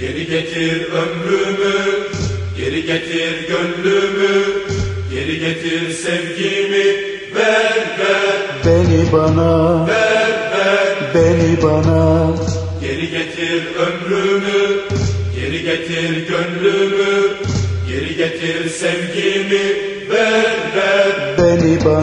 Geri getir ömrümü, geri getir gönlümü, geri getir sevgimi, ver ver, Beni bana, ver ver. beni bana. Geri getir ömrümü, geri getir gönlümü, geri getir sevgimi, ver ver, Beni bana,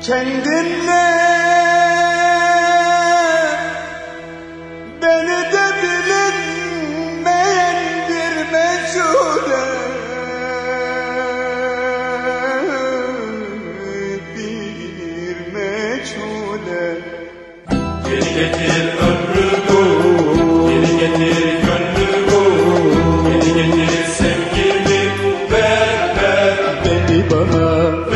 kendinle Beni de bilinmeyen bir meçhule Bir meçhule Geri getir ömrümü, geri getir gönlümü, geri getir sevgimi, ver ver, Beni bana, ver.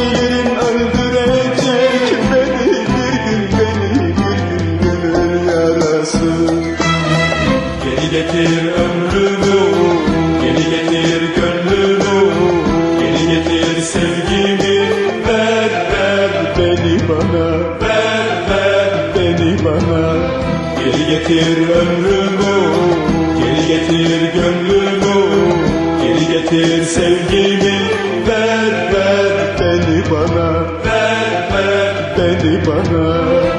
Bilirim öldürecek Beni beni bir gün yarası. Geri getir ömrümü, geri getir gönlümü, geri getir sevgimi, ver ver, Beni bana, ver ver. beni bana. Geri getir ömrümü, geri getir gönlümü, geri getir sevgimi, Beni bana, ver ver. beni bana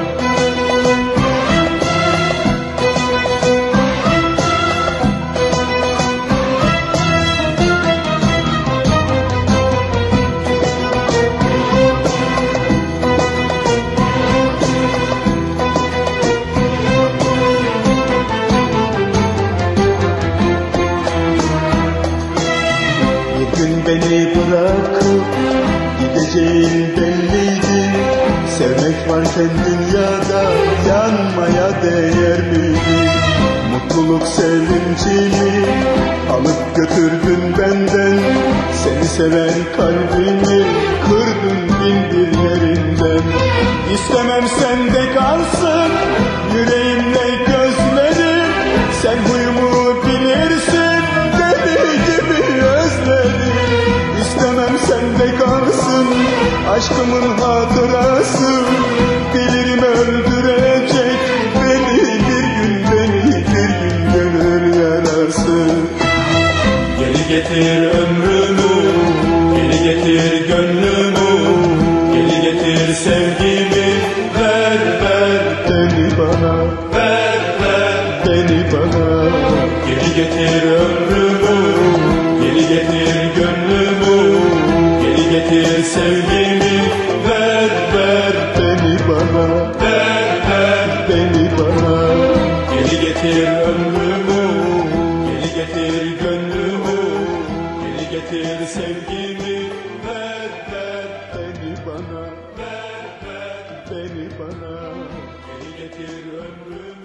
gün beni bırakıp gideceğin belliydi. Sevmek varken dünyada yanmaya değer miydi? Mutluluk sevincimi alıp götürdün benden. Seni seven kalbimi kırdın bin bir yerinden İstemem sende kalsın yüreğimle gözlerim. Sen huyumu bilirsin deli gibi özledim. İstemem sende kalsın aşkımın hatırası Bilirim öldürecek. Beni bir gün beni bir gün gönül yarası Geri getir ömrümü, geri getir gönlümü, geri getir sevgimi, ver ver, Beni bana, ver ver. beni bana. Geri getir ömrümü, geri getir gönlümü, geri getir sevgimi, bana, beni bana. Geri getir ömrümü, geri getir gönlümü, geri getir sevgimi, ver ver, Beni bana, ver ver. beni bana. Geri getir ömrümü.